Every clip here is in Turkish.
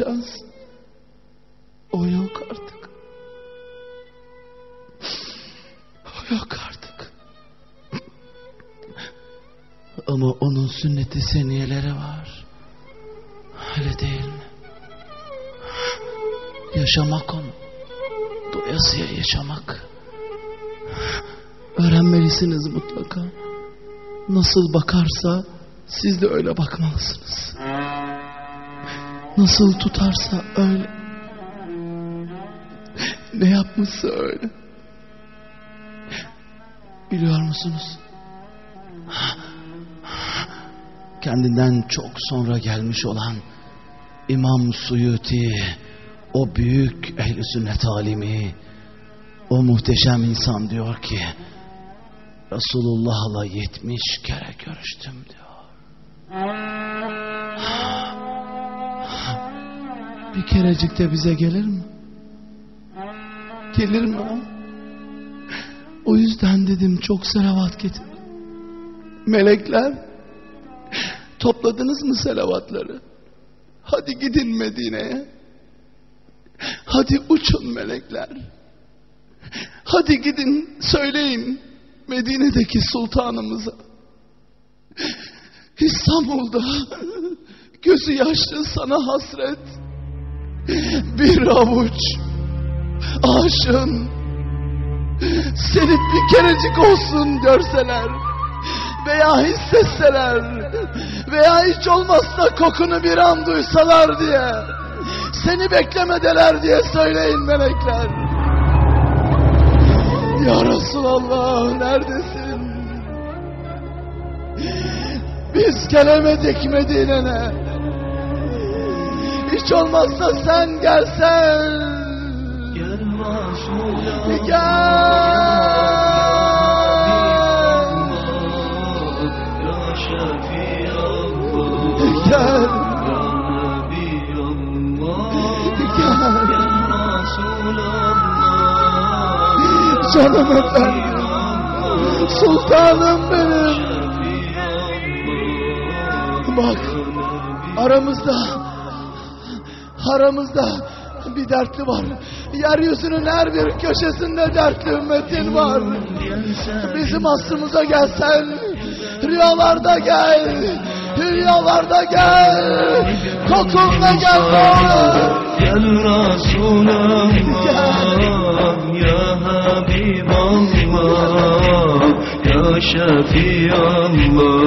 Şans. O yok artık. O yok artık. Ama onun sünneti seniyeleri var. Öyle değil mi? Yaşamak onu. Doyasıya yaşamak. Öğrenmelisiniz mutlaka. Nasıl bakarsa siz de öyle bakmalısınız. Nasıl tutarsa öyle. Ne yapmışsa öyle. Biliyor musunuz? Kendinden çok sonra gelmiş olan İmam Suyuti, o büyük ehl sünnet alimi, o muhteşem insan diyor ki, Resulullah'la yetmiş kere görüştüm diyor. Bir kerecik de bize gelir mi? Gelir mi o? O yüzden dedim çok selavat getir. Melekler topladınız mı selavatları? Hadi gidin Medine'ye. Hadi uçun melekler. Hadi gidin söyleyin Medine'deki sultanımıza. İstanbul'da gözü yaşlı sana hasret bir avuç aşığın seni bir kerecik olsun görseler veya hissetseler veya hiç olmazsa kokunu bir an duysalar diye seni beklemedeler diye söyleyin melekler. Ya Resulallah neredesin? Biz gelemedik Medine'ne. Hiç olmazsa sen gelsen. Gel Resulallah Gel. Gel. Canım efendim. Sultanım benim. Bak aramızda aramızda bir dertli var. Yeryüzünün her bir köşesinde dertli ümmetin var. Bizim aslımıza gelsen rüyalarda gel. Rüyalarda gel. Kokunla gel. Gel Resulallah Ya Habiballah Ya Şefiallah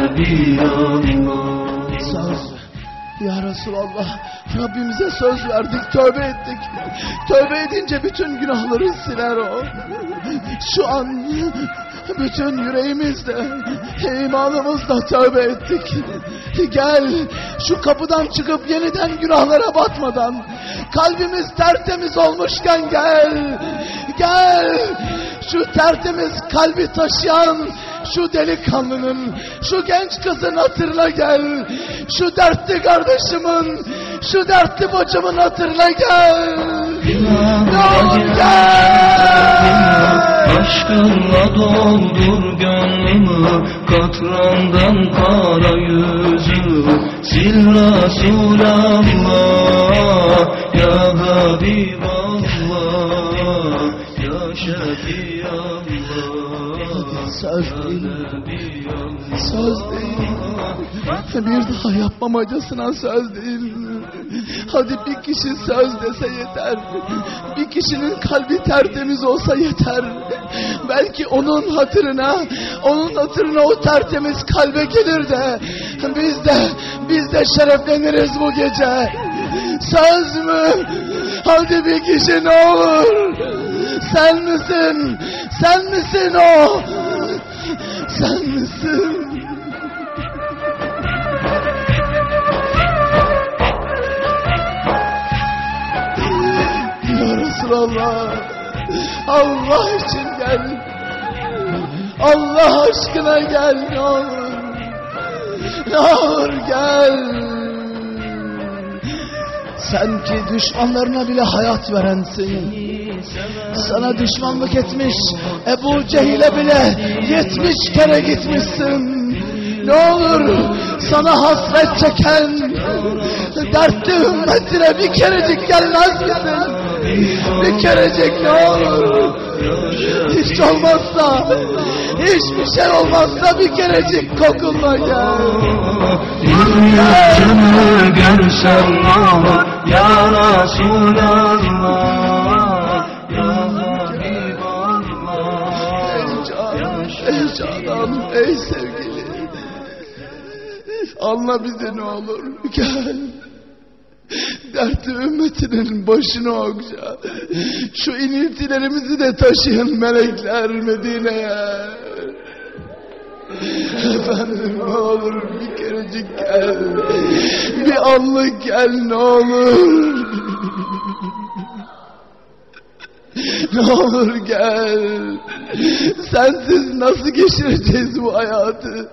Nebiyallah Söz. Ya Resulallah Rabbimize söz verdik tövbe ettik. Tövbe edince bütün günahları siler o. Şu an bütün yüreğimizle imanımızla tövbe ettik. Gel şu kapıdan çıkıp yeniden günahlara batmadan Kalbimiz tertemiz olmuşken gel. Gel şu tertemiz kalbi taşıyan şu delikanlının, şu genç kızın hatırına gel. Şu dertli kardeşimin, şu dertli bacımın hatırına gel. Ne olur gel. Aşkınla doldur gönlümü Katrandan kara yüzümü Sil Resulallah Ya Habiballah Ya Şefiallah Söz değil. Söz değil. Bir daha yapmamacasına söz değil. Hadi bir kişi söz dese yeter. Bir kişinin kalbi tertemiz olsa yeter. Belki onun hatırına, onun hatırına o tertemiz kalbe gelir de biz de biz de şerefleniriz bu gece. Söz mü? Hadi bir kişi ne olur. Sen misin? Sen misin o? Sen misin? Ya Resulallah. Allah için gel. Allah aşkına gel ne olur. Gel. Sen ki düşmanlarına bile hayat verensin. Sana düşmanlık etmiş Ebu Cehil'e bile yetmiş kere gitmişsin. Ne olur sana hasret çeken dertli ümmetine bir kerecik gelmez misin? Bir kerecik ne olur? Hiç olmazsa, hiçbir şey olmazsa bir kerecik kokunla gel. Yüzünü görsem ne olur Ya Resulallah ey sevgili. Anla bizi ne olur, gel. Dertli ümmetinin başını okşa. Şu iniltilerimizi de taşıyın melekler Medine'ye. Efendim ne olur bir kerecik gel. Bir anlık gel ne olur. Ne olur gel. Sensiz nasıl geçireceğiz bu hayatı?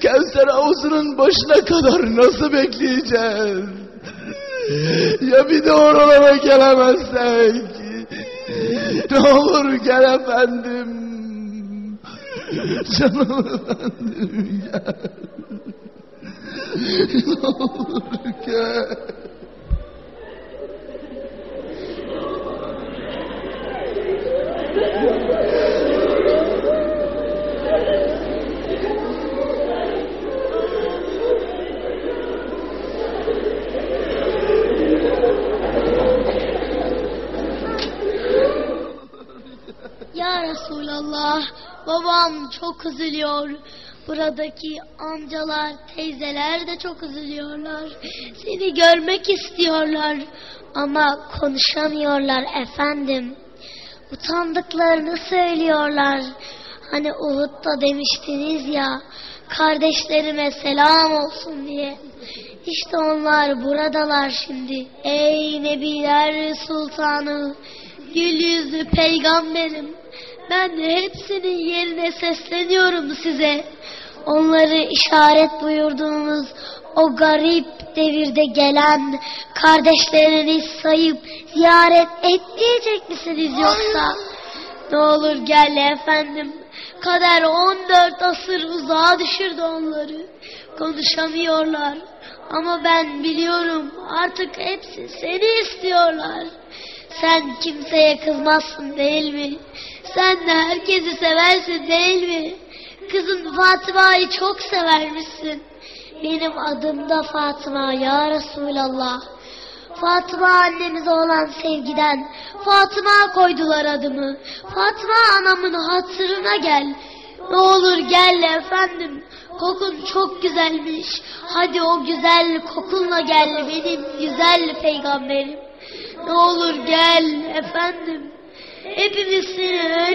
Kevser havuzunun başına kadar nasıl bekleyeceğiz? Ya bir de oralara gelemezsek? Ne olur gel efendim. Canım efendim gel. Ne olur gel. Resulallah, babam çok üzülüyor. Buradaki amcalar, teyzeler de çok üzülüyorlar. Seni görmek istiyorlar ama konuşamıyorlar efendim. Utandıklarını söylüyorlar. Hani Uhud'da demiştiniz ya, kardeşlerime selam olsun diye. İşte onlar buradalar şimdi. Ey Nebiler Sultanı, gül yüzlü peygamberim. Ben de hepsinin yerine sesleniyorum size. Onları işaret buyurduğunuz o garip devirde gelen kardeşlerini sayıp ziyaret etmeyecek misiniz yoksa? Ne olur gel efendim. Kader 14 asır uzağa düşürdü onları. Konuşamıyorlar. Ama ben biliyorum artık hepsi seni istiyorlar. Sen kimseye kızmazsın değil mi? Sen de herkesi seversin değil mi? Kızın Fatıma'yı çok severmişsin. Benim adım da Fatıma ya Resulallah. Fatıma annemize olan sevgiden Fatıma koydular adımı. Fatıma anamın hatırına gel. Ne olur gel efendim. Kokun çok güzelmiş. Hadi o güzel kokunla gel benim güzel peygamberim. Ne olur gel efendim. hepimizsiniz.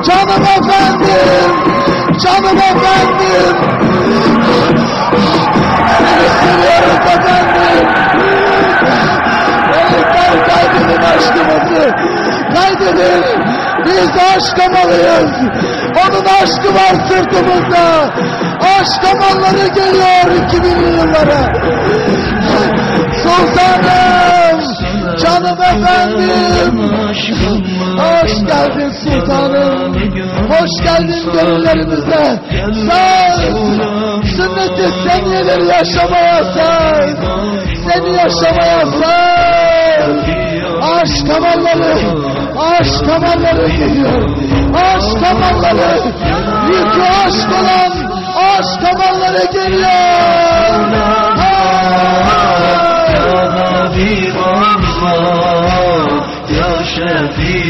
Canım efendim! Canım efendim! Seni seviyoruz efendim! Melekler kaydedin aşkımızı! Kaydedin! Biz aşk amalıyız! Onun aşkı var sırtımızda! Aşk amalları geliyor 2000'li yıllara! Hoş geldin gönüllerimize! Ol! Sünneti seniyeleri yaşamaya sar. Seni yaşamaya sar. Aşk damarları, aşk damarları geliyor. Aşk damarları, yükü aşk olan aşk damarları geliyor. Ya Habib Allah Ya Şefi